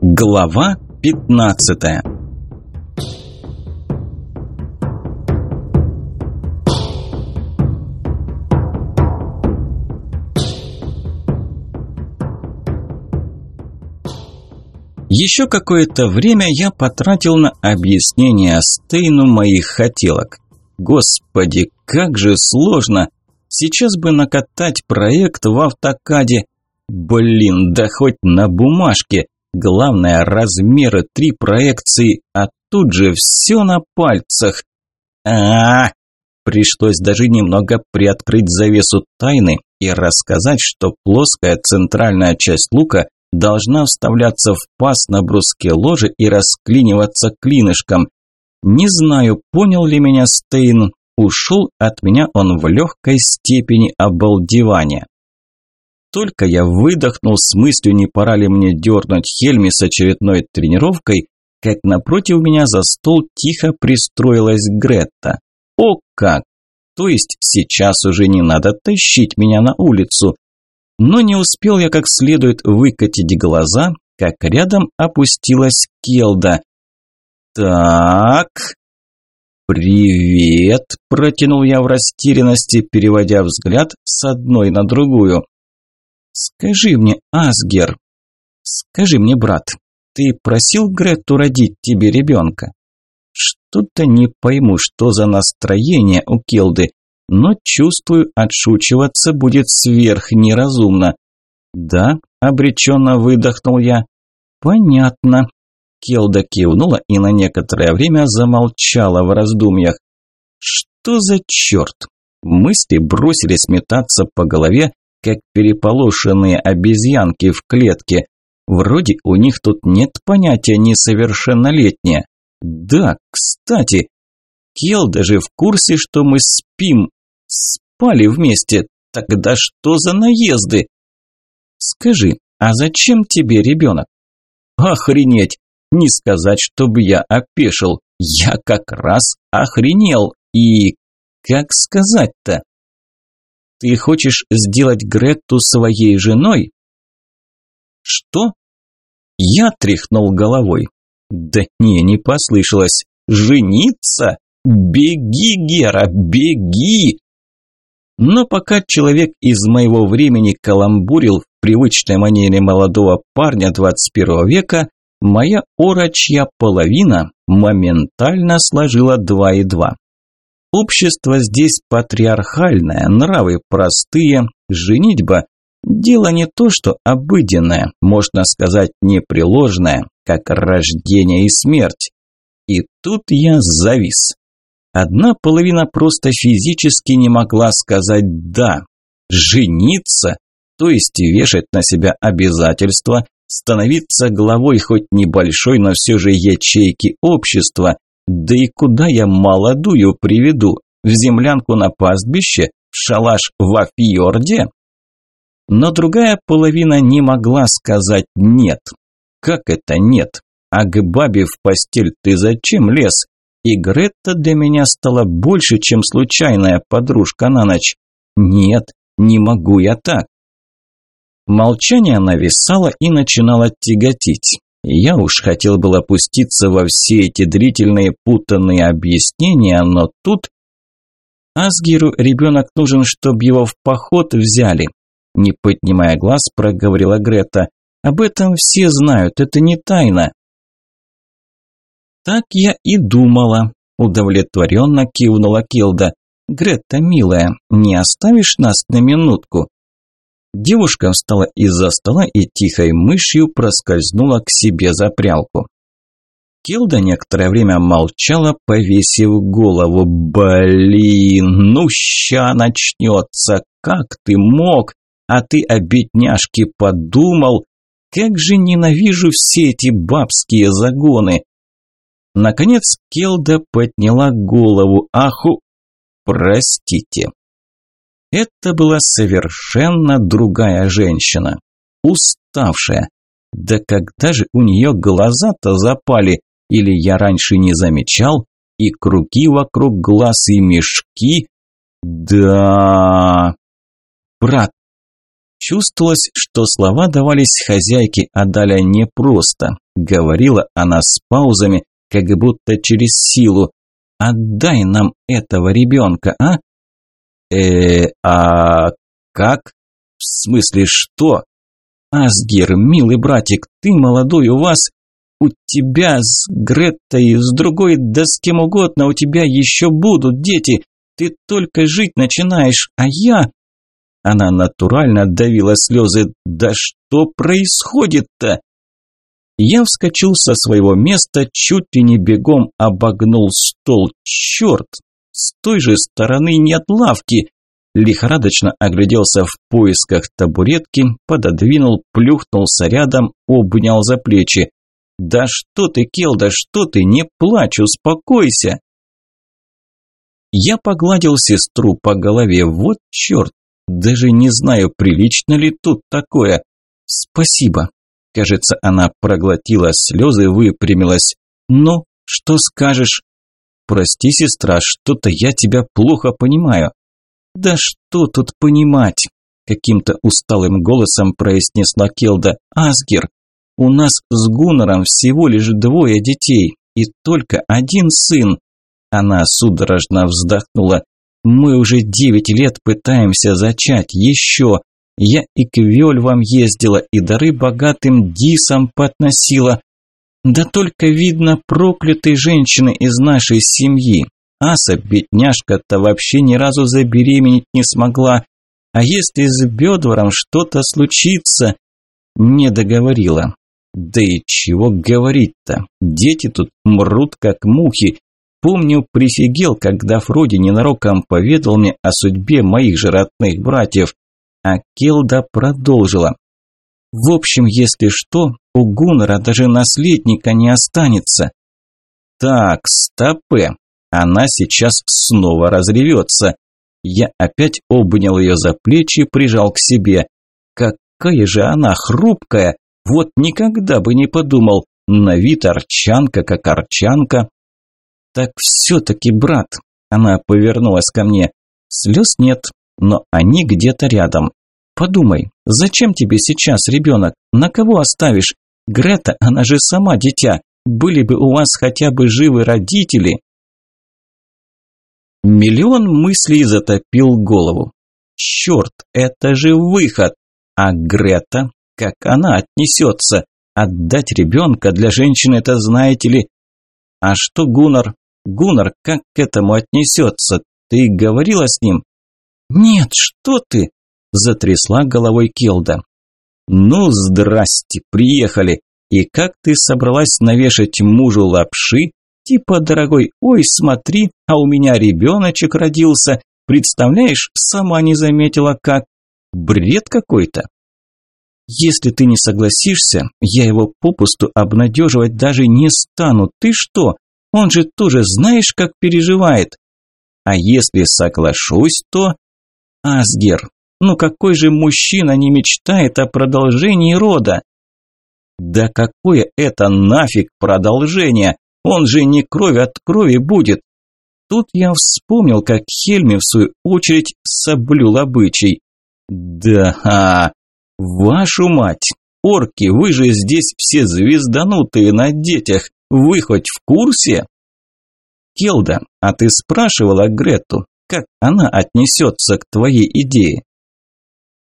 Глава 15 Еще какое-то время я потратил на объяснение Стейну моих хотелок. Господи, как же сложно! Сейчас бы накатать проект в автокаде. Блин, да хоть на бумажке. Главное, размеры, три проекции, а тут же все на пальцах. А, -а, а Пришлось даже немного приоткрыть завесу тайны и рассказать, что плоская центральная часть лука должна вставляться в паз на бруске ложи и расклиниваться клинышком. Не знаю, понял ли меня Стейн, ушел от меня он в легкой степени обалдевания. Только я выдохнул с мыслью, не пора ли мне дернуть Хельми с очередной тренировкой, как напротив меня за стол тихо пристроилась Гретта. О как! То есть сейчас уже не надо тащить меня на улицу. Но не успел я как следует выкатить глаза, как рядом опустилась Келда. «Так...» «Привет!» – протянул я в растерянности, переводя взгляд с одной на другую. «Скажи мне, Асгер, скажи мне, брат, ты просил Гретту родить тебе ребенка?» Что-то не пойму, что за настроение у Келды, но чувствую, отшучиваться будет сверх неразумно. «Да», – обреченно выдохнул я. «Понятно». Келда кивнула и на некоторое время замолчала в раздумьях. «Что за черт?» Мысли бросились метаться по голове, как переполошенные обезьянки в клетке. Вроде у них тут нет понятия несовершеннолетнее. Да, кстати, Кел даже в курсе, что мы спим. Спали вместе. Тогда что за наезды? Скажи, а зачем тебе ребенок? Охренеть! Не сказать, чтобы я опешил. Я как раз охренел. И как сказать-то? Ты хочешь сделать Гретту своей женой? Что? Я тряхнул головой. Да не, не послышалось. Жениться? Беги, Гера, беги! Но пока человек из моего времени каламбурил в привычной манере молодого парня 21 века, моя орочья половина моментально сложила два и два. Общество здесь патриархальное, нравы простые, женитьба – дело не то, что обыденное, можно сказать непреложное, как рождение и смерть. И тут я завис. Одна половина просто физически не могла сказать «да». Жениться, то есть вешать на себя обязательства, становиться главой хоть небольшой, но все же ячейки общества, да и куда я молодую приведу? В землянку на пастбище? В шалаш во фьорде? Но другая половина не могла сказать «нет». Как это «нет»? А к бабе в постель ты зачем лез? И Гретта для меня стала больше, чем случайная подружка на ночь. Нет, не могу я так. Молчание нависало и начинало тяготить. Я уж хотел было опуститься во все эти длительные путанные объяснения, но тут... Асгиру ребенок нужен, чтобы его в поход взяли. Не поднимая глаз, проговорила Грета. Об этом все знают, это не тайна. Так я и думала, удовлетворенно кивнула Килда. Грета, милая, не оставишь нас на минутку? Девушка встала из-за стола и тихой мышью проскользнула к себе за прялку. Килда некоторое время молчала, повесив голову. «Блин, ну ща начнется! Как ты мог? А ты о бедняжке подумал? Как же ненавижу все эти бабские загоны!» Наконец Келда подняла голову. «Аху! Простите!» Это была совершенно другая женщина. Уставшая. Да когда же у нее глаза-то запали? Или я раньше не замечал? И круги вокруг глаз, и мешки? Да... Брат, Чувствовалось, что слова давались хозяйке Адаля непросто. Говорила она с паузами, как будто через силу. «Отдай нам этого ребенка, а?» Э а как? В смысле, что? Асгир, милый братик, ты молодой, у вас... У тебя с Греттой, с другой, да с кем угодно, у тебя еще будут дети. Ты только жить начинаешь, а я... Она натурально давила слезы. Да что происходит-то? Я вскочил со своего места, чуть ли не бегом обогнул стол. Черт! С той же стороны нет лавки. Лихорадочно огляделся в поисках табуретки, пододвинул, плюхнулся рядом, обнял за плечи. «Да что ты, Келда, что ты, не плачь, успокойся!» Я погладил сестру по голове. Вот черт, даже не знаю, прилично ли тут такое. Спасибо. Кажется, она проглотила слезы, выпрямилась. Ну, что скажешь? Прости, сестра, что-то я тебя плохо понимаю. Да что тут понимать? Каким-то усталым голосом произнесла Келда. Асгер, у нас с Гуннером всего лишь двое детей и только один сын. Она судорожно вздохнула. Мы уже девять лет пытаемся зачать еще. Я и к Вельвам ездила, и дары богатым дисам подносила. Да только видно проклятой женщины из нашей семьи. Аса, бедняжка-то, вообще ни разу забеременеть не смогла. А если с Бедвором что-то случится? Не договорила. Да и чего говорить-то? Дети тут мрут как мухи. Помню, прифигел, когда Фроди ненароком поведал мне о судьбе моих же родных братьев. А Келда продолжила. В общем, если что, у Гуннера даже наследника не останется. Так, стопы. Она сейчас снова разревется. Я опять обнял ее за плечи, прижал к себе. Какая же она хрупкая! Вот никогда бы не подумал. На вид арчанка, как арчанка. Так все-таки, брат, она повернулась ко мне. Слез нет, но они где-то рядом. Подумай, зачем тебе сейчас ребенок? На кого оставишь? Грета, она же сама дитя. Были бы у вас хотя бы живы родители. Миллион мыслей затопил голову. Черт, это же выход. А Грета, как она отнесется? Отдать ребенка для женщины это, знаете ли... А что Гуннар? Гуннар как к этому отнесется? Ты говорила с ним? Нет, что ты? Затрясла головой Келда. Ну, здрасте, приехали. И как ты собралась навешать мужу лапши? Типа, дорогой, ой, смотри, а у меня ребеночек родился. Представляешь, сама не заметила как. Бред какой-то. Если ты не согласишься, я его попусту обнадеживать даже не стану. Ты что? Он же тоже знаешь, как переживает. А если соглашусь, то... Асгер, ну какой же мужчина не мечтает о продолжении рода? Да какое это нафиг продолжение? Он же не кровь от крови будет. Тут я вспомнил, как Хельми в свою очередь соблюл обычай. Да, вашу мать, орки, вы же здесь все звезданутые на детях. Вы хоть в курсе? Келда, а ты спрашивала Грету, как она отнесется к твоей идее?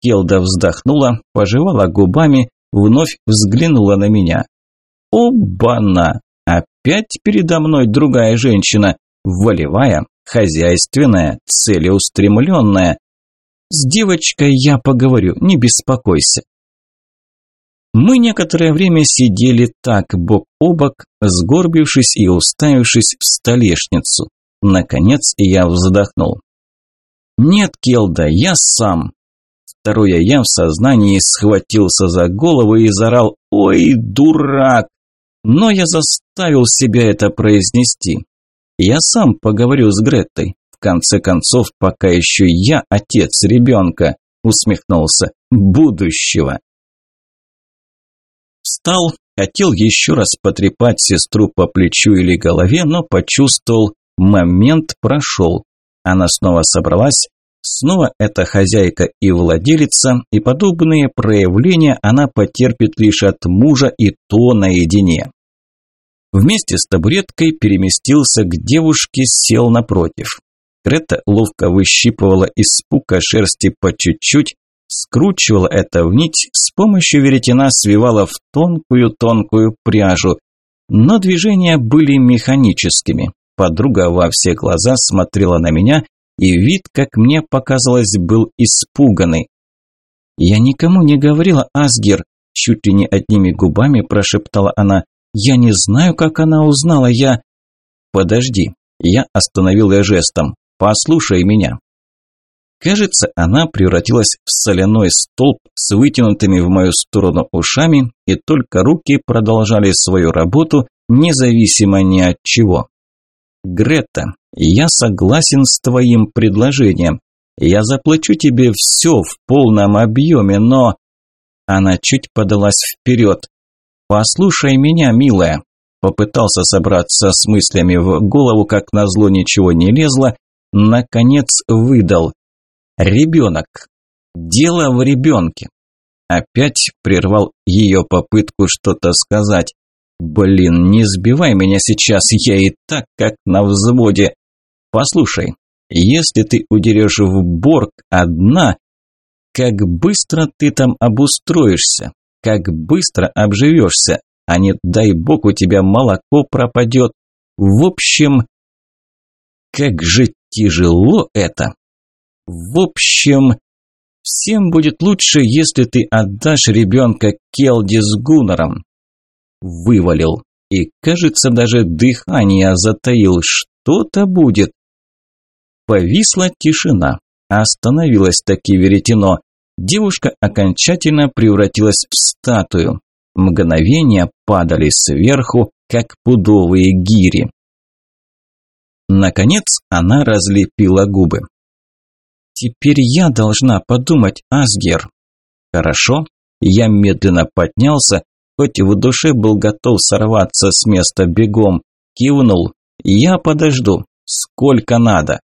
Келда вздохнула, пожевала губами, вновь взглянула на меня. Оба-на! Опять передо мной другая женщина, волевая, хозяйственная, целеустремленная. С девочкой я поговорю, не беспокойся. Мы некоторое время сидели так, бок о бок, сгорбившись и уставившись в столешницу. Наконец я вздохнул. «Нет, Келда, я сам». Второе я в сознании схватился за голову и заорал «Ой, дурак!» Но я заставил себя это произнести. Я сам поговорю с Греттой. В конце концов, пока еще я отец ребенка, усмехнулся, будущего. Встал, хотел еще раз потрепать сестру по плечу или голове, но почувствовал, момент прошел. Она снова собралась, Снова это хозяйка и владелица, и подобные проявления она потерпит лишь от мужа и то наедине. Вместе с табуреткой переместился к девушке, сел напротив. Крета ловко выщипывала из пука шерсти по чуть-чуть, скручивала это в нить, с помощью веретена свивала в тонкую-тонкую пряжу. Но движения были механическими. Подруга во все глаза смотрела на меня и вид, как мне показалось, был испуганный. «Я никому не говорила, Асгер», – чуть ли не одними губами прошептала она. «Я не знаю, как она узнала, я...» «Подожди», – я остановил ее жестом. «Послушай меня». Кажется, она превратилась в соляной столб с вытянутыми в мою сторону ушами, и только руки продолжали свою работу, независимо ни от чего. Грета, я согласен с твоим предложением. Я заплачу тебе все в полном объеме, но...» Она чуть подалась вперед. «Послушай меня, милая». Попытался собраться с мыслями в голову, как назло ничего не лезло. Наконец выдал. «Ребенок. Дело в ребенке». Опять прервал ее попытку что-то сказать. Блин, не сбивай меня сейчас, я и так как на взводе. Послушай, если ты удерешь в Борг одна, как быстро ты там обустроишься, как быстро обживешься, а не дай бог у тебя молоко пропадет. В общем, как же тяжело это. В общем, всем будет лучше, если ты отдашь ребенка Келди с Гуннером вывалил. И, кажется, даже дыхание затаил. Что-то будет. Повисла тишина. Остановилось таки веретено. Девушка окончательно превратилась в статую. Мгновения падали сверху, как пудовые гири. Наконец она разлепила губы. «Теперь я должна подумать, Асгер». «Хорошо». Я медленно поднялся, хоть в душе был готов сорваться с места бегом, кивнул. «Я подожду. Сколько надо?»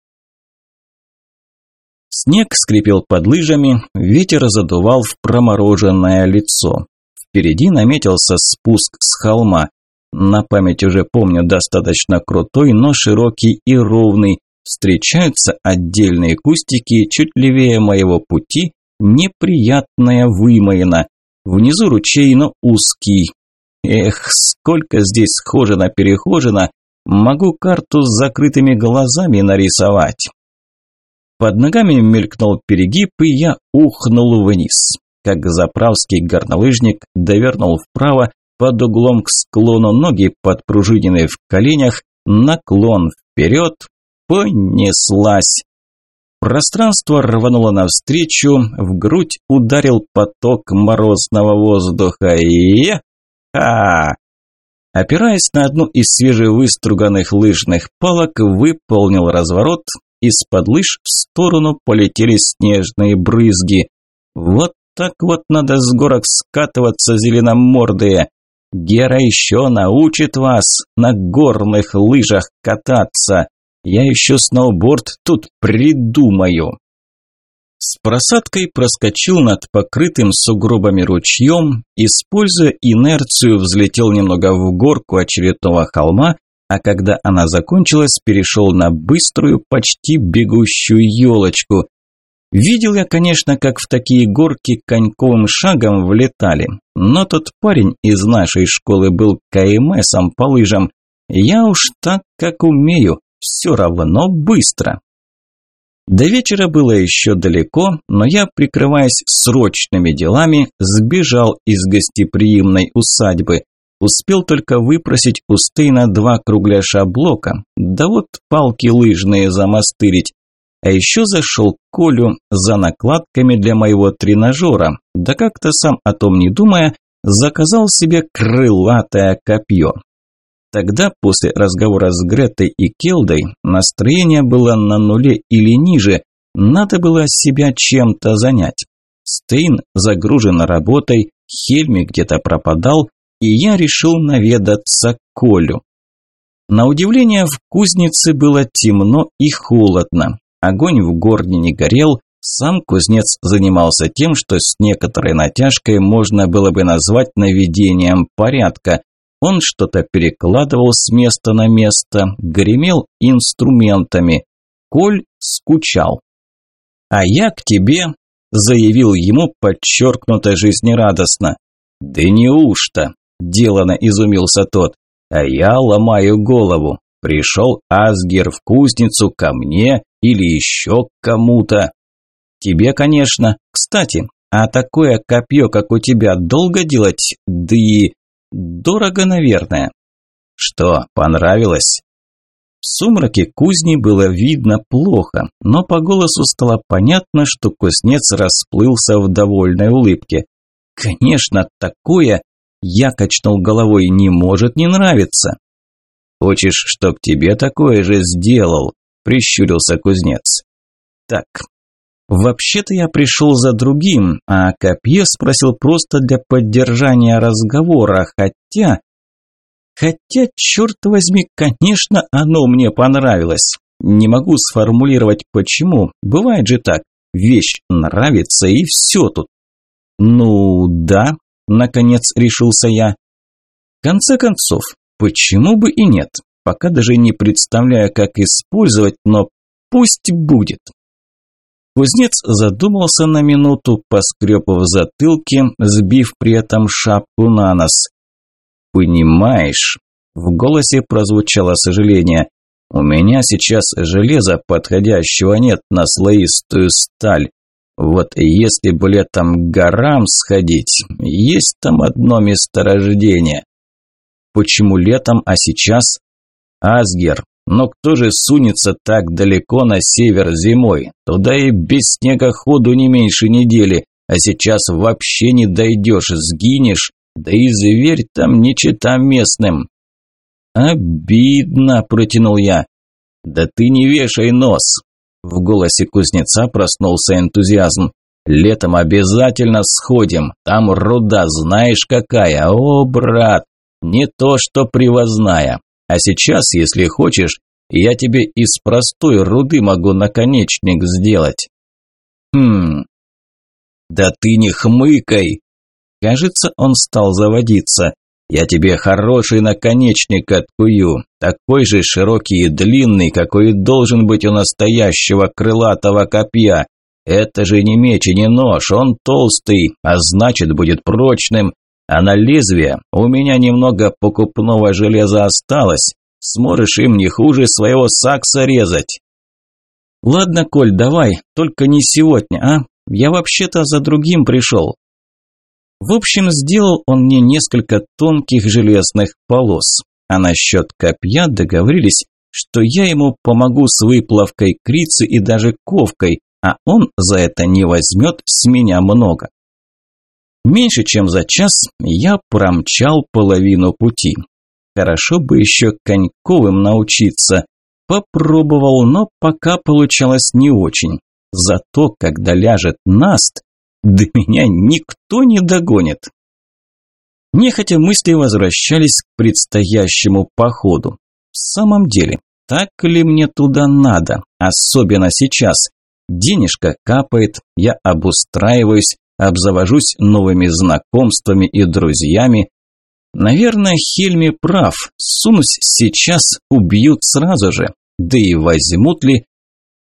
Снег скрипел под лыжами, ветер задувал в промороженное лицо. Впереди наметился спуск с холма. На память уже помню достаточно крутой, но широкий и ровный. Встречаются отдельные кустики, чуть левее моего пути неприятная вымоина. Внизу ручей, но узкий. Эх, сколько здесь схожено-перехожено. Могу карту с закрытыми глазами нарисовать. Под ногами мелькнул перегиб, и я ухнул вниз. Как заправский горнолыжник довернул вправо, под углом к склону, ноги подпружинены в коленях, наклон вперед, понеслась. Пространство рвануло навстречу, в грудь ударил поток морозного воздуха. и а Опираясь на одну из свежевыструганных лыжных палок, выполнил разворот. Из-под лыж в сторону полетели снежные брызги. Вот так вот надо с горок скатываться, зеленомордые. Гера еще научит вас на горных лыжах кататься. Я еще сноуборд тут придумаю. С просадкой проскочил над покрытым сугробами ручьем, используя инерцию, взлетел немного в горку очередного холма, а когда она закончилась, перешел на быструю, почти бегущую елочку. Видел я, конечно, как в такие горки коньковым шагом влетали, но тот парень из нашей школы был КМСом по лыжам. Я уж так, как умею, все равно быстро. До вечера было еще далеко, но я, прикрываясь срочными делами, сбежал из гостеприимной усадьбы. Успел только выпросить у Стейна два кругляша блока, да вот палки лыжные замастырить. А еще зашел к Колю за накладками для моего тренажера, да как-то сам о том не думая, заказал себе крылатое копье. Тогда, после разговора с Гретой и Келдой, настроение было на нуле или ниже, надо было себя чем-то занять. Стейн загружен работой, Хельми где-то пропадал, и я решил наведаться к Колю. На удивление, в кузнице было темно и холодно. огонь в горне не горел, сам кузнец занимался тем, что с некоторой натяжкой можно было бы назвать наведением порядка. Он что-то перекладывал с места на место, гремел инструментами. Коль скучал. «А я к тебе», – заявил ему подчеркнуто жизнерадостно. «Да неужто?» – делано изумился тот. «А я ломаю голову. Пришел Асгер в кузницу ко мне или еще к кому-то. Тебе, конечно. Кстати, а такое копье, как у тебя, долго делать? Да и дорого, наверное. Что, понравилось? В сумраке кузни было видно плохо, но по голосу стало понятно, что кузнец расплылся в довольной улыбке. Конечно, такое, я качнул головой, не может не нравиться. Хочешь, чтоб тебе такое же сделал? Прищурился кузнец. Так, вообще-то я пришел за другим, а копье спросил просто для поддержания разговора, хотя... Хотя, черт возьми, конечно, оно мне понравилось. Не могу сформулировать почему. Бывает же так. Вещь нравится и все тут. Ну да, наконец решился я. В конце концов, почему бы и нет? Пока даже не представляю, как использовать, но пусть будет. Кузнец задумался на минуту, поскреб в затылке, сбив при этом шапку на нос. «Понимаешь», – в голосе прозвучало сожаление, – «у меня сейчас железа подходящего нет на слоистую сталь. Вот если бы летом к горам сходить, есть там одно месторождение». «Почему летом, а сейчас?» «Асгер, но кто же сунется так далеко на север зимой? Туда и без снега ходу не меньше недели, а сейчас вообще не дойдешь, сгинешь, да и зверь там не чита местным. Обидно, протянул я. Да ты не вешай нос. В голосе кузнеца проснулся энтузиазм. Летом обязательно сходим, там руда знаешь какая, о, брат, не то что привозная. А сейчас, если хочешь, я тебе из простой руды могу наконечник сделать. Хм. Да ты не хмыкай, Кажется, он стал заводиться. «Я тебе хороший наконечник откую, такой же широкий и длинный, какой должен быть у настоящего крылатого копья. Это же не меч и не нож, он толстый, а значит будет прочным. А на лезвие у меня немного покупного железа осталось. Сможешь им не хуже своего сакса резать». «Ладно, Коль, давай, только не сегодня, а? Я вообще-то за другим пришел». В общем, сделал он мне несколько тонких железных полос, а насчет копья договорились, что я ему помогу с выплавкой крицы и даже ковкой, а он за это не возьмет с меня много. Меньше чем за час я промчал половину пути. Хорошо бы еще коньковым научиться. Попробовал, но пока получалось не очень. Зато, когда ляжет наст, да меня никто не догонит. Нехотя мысли возвращались к предстоящему походу. В самом деле, так ли мне туда надо, особенно сейчас? Денежка капает, я обустраиваюсь, обзавожусь новыми знакомствами и друзьями. Наверное, Хельми прав, сунусь сейчас, убьют сразу же. Да и возьмут ли?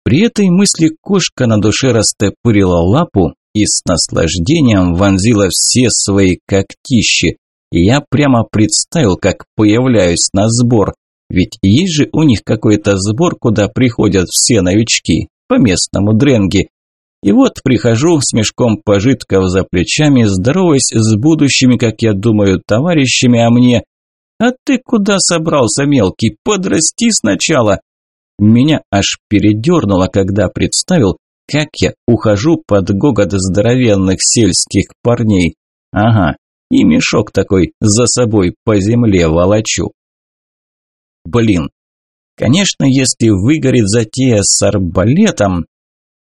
При этой мысли кошка на душе растопырила лапу и с наслаждением вонзила все свои когтищи. Я прямо представил, как появляюсь на сбор, ведь есть же у них какой-то сбор, куда приходят все новички, по местному дренге. И вот прихожу с мешком пожитков за плечами, здороваясь с будущими, как я думаю, товарищами, а мне «А ты куда собрался, мелкий? Подрасти сначала!» Меня аж передернуло, когда представил, как я ухожу под гогот здоровенных сельских парней. Ага, и мешок такой за собой по земле волочу. Блин, конечно, если выгорит затея с арбалетом,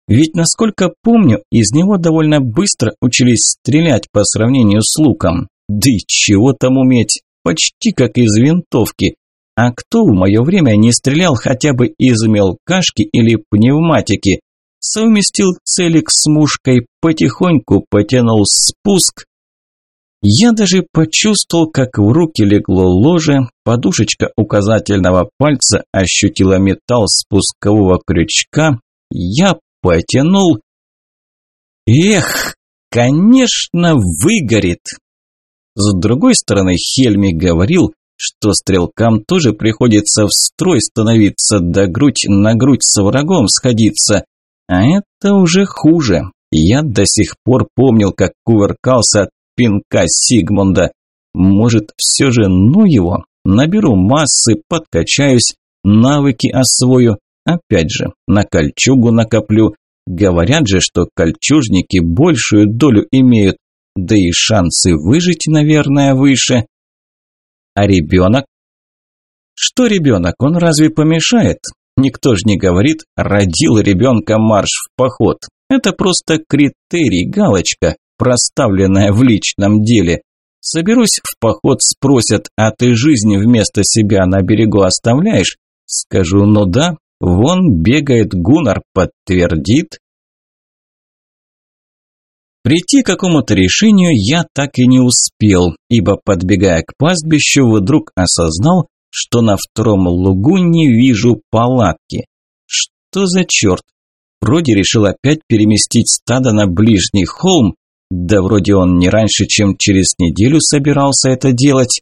ведь, насколько помню, из него довольно быстро учились стрелять по сравнению с луком. Да и чего там уметь, почти как из винтовки. А кто в мое время не стрелял хотя бы из мелкашки или пневматики? Совместил целик с мушкой, потихоньку потянул спуск. Я даже почувствовал, как в руки легло ложе, подушечка указательного пальца ощутила металл спускового крючка. Я потянул. Эх, конечно, выгорит. С другой стороны, Хельми говорил, что стрелкам тоже приходится в строй становиться, да грудь на грудь с врагом сходиться. А это уже хуже. Я до сих пор помнил, как кувыркался от пинка Сигмунда. Может, все же ну его? Наберу массы, подкачаюсь, навыки освою. Опять же, на кольчугу накоплю. Говорят же, что кольчужники большую долю имеют, да и шансы выжить, наверное, выше. А ребенок? Что ребенок? Он разве помешает? Никто же не говорит «родил ребенка марш в поход». Это просто критерий, галочка, проставленная в личном деле. Соберусь в поход, спросят, а ты жизнь вместо себя на берегу оставляешь? Скажу, ну да, вон бегает Гунар, подтвердит. Прийти к какому-то решению я так и не успел, ибо, подбегая к пастбищу, вдруг осознал, что на втором лугу не вижу палатки. Что за черт? Вроде решил опять переместить стадо на ближний холм, да вроде он не раньше, чем через неделю собирался это делать.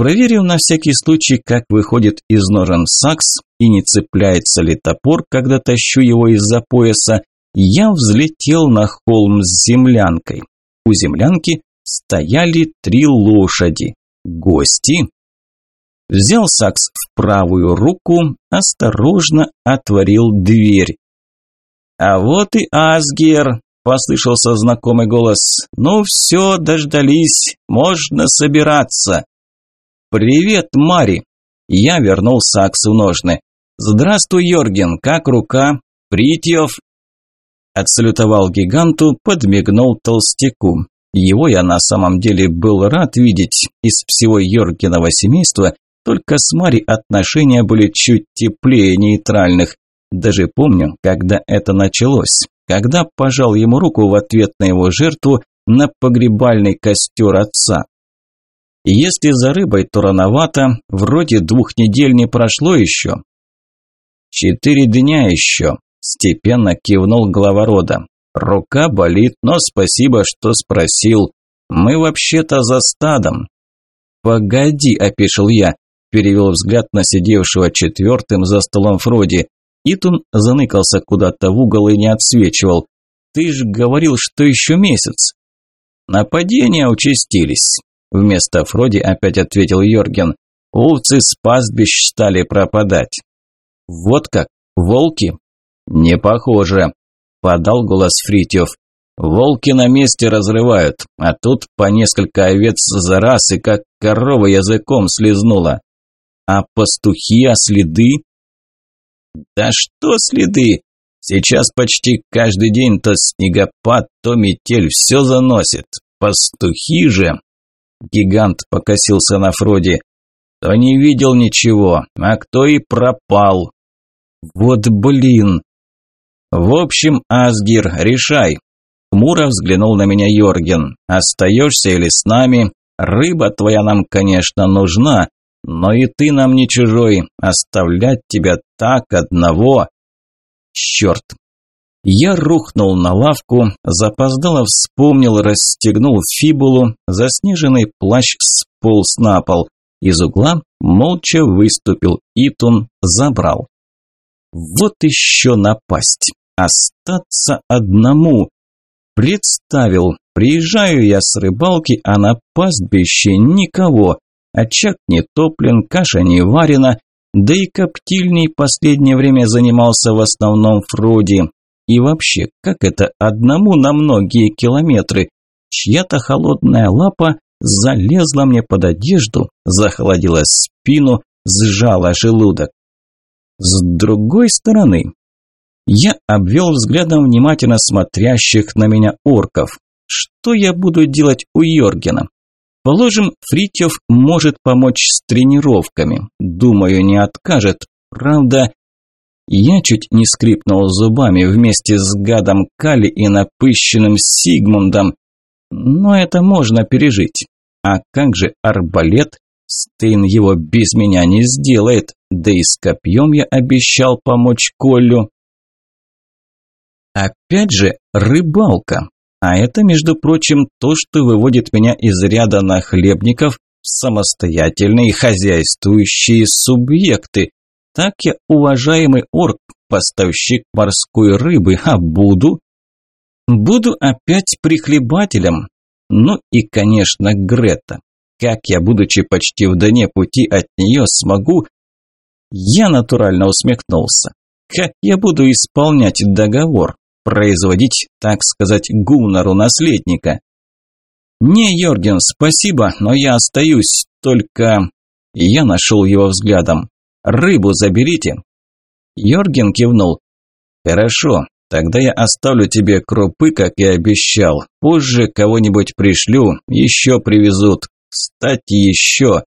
Проверил на всякий случай, как выходит из ножен сакс и не цепляется ли топор, когда тащу его из-за пояса, я взлетел на холм с землянкой. У землянки стояли три лошади. Гости. Взял сакс в правую руку, осторожно отворил дверь. «А вот и Асгер!» – послышался знакомый голос. «Ну все, дождались, можно собираться!» «Привет, Мари!» Я вернул сакс в ножны. «Здравствуй, Йорген, как рука?» «Притьев!» Отсалютовал гиганту, подмигнул толстяку. Его я на самом деле был рад видеть. Из всего Йоргенова семейства только с Мари отношения были чуть теплее нейтральных. Даже помню, когда это началось. Когда пожал ему руку в ответ на его жертву на погребальный костер отца. Если за рыбой, то рановато, вроде двух недель не прошло еще. Четыре дня еще, Степенно кивнул глава рода. Рука болит, но спасибо, что спросил. Мы вообще-то за стадом. Погоди, опешил я, перевел взгляд на сидевшего четвертым за столом Фроди. Итун заныкался куда-то в угол и не отсвечивал. Ты ж говорил, что еще месяц. Нападения участились. Вместо Фроди опять ответил Йорген. Овцы с пастбищ стали пропадать. Вот как, волки? «Не похоже», – подал голос Фритьев. «Волки на месте разрывают, а тут по несколько овец за раз и как корова языком слезнула. А пастухи, а следы?» «Да что следы? Сейчас почти каждый день то снегопад, то метель, все заносит. Пастухи же!» Гигант покосился на Фроди. «То не видел ничего, а кто и пропал». «Вот блин!» «В общем, Асгир, решай!» Хмуро взглянул на меня Йорген. «Остаешься или с нами? Рыба твоя нам, конечно, нужна, но и ты нам не чужой. Оставлять тебя так одного...» «Черт!» Я рухнул на лавку, запоздало вспомнил, расстегнул фибулу, заснеженный плащ сполз на пол. Из угла молча выступил Итун, забрал. Вот еще напасть остаться одному. Представил, приезжаю я с рыбалки, а на пастбище никого. Очаг не топлен, каша не варена, да и коптильней последнее время занимался в основном Фроди. И вообще, как это одному на многие километры? Чья-то холодная лапа залезла мне под одежду, захолодила спину, сжала желудок. С другой стороны, я обвел взглядом внимательно смотрящих на меня орков. Что я буду делать у Йоргена? Положим, Фритьев может помочь с тренировками. Думаю, не откажет. Правда, я чуть не скрипнул зубами вместе с гадом Кали и напыщенным Сигмундом. Но это можно пережить. А как же арбалет? Стейн его без меня не сделает. Да и с копьем я обещал помочь Колю. Опять же, рыбалка. А это, между прочим, то, что выводит меня из ряда нахлебников в самостоятельные хозяйствующие субъекты. Так я, уважаемый орк, поставщик морской рыбы, а буду... Буду опять прихлебателем. Ну и, конечно, Грета. Как я, будучи почти в дне пути от нее, смогу... Я натурально усмехнулся. Как я буду исполнять договор? Производить, так сказать, гумнару наследника? Не, Йорген, спасибо, но я остаюсь, только... Я нашел его взглядом. Рыбу заберите. Йорген кивнул. Хорошо, тогда я оставлю тебе крупы, как и обещал. Позже кого-нибудь пришлю, еще привезут. Кстати, еще.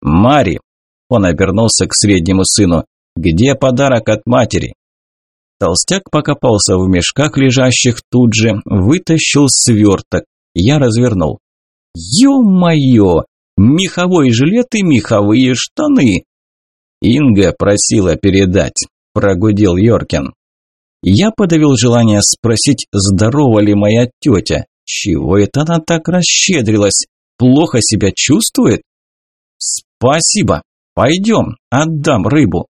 Мари. Он обернулся к среднему сыну. Где подарок от матери? Толстяк покопался в мешках, лежащих тут же, вытащил сверток. Я развернул. Ё-моё! Меховой жилет и меховые штаны! Инга просила передать, прогудел Йоркин. Я подавил желание спросить, здорова ли моя тетя. Чего это она так расщедрилась? Плохо себя чувствует? Спасибо. Пойдем, отдам рыбу.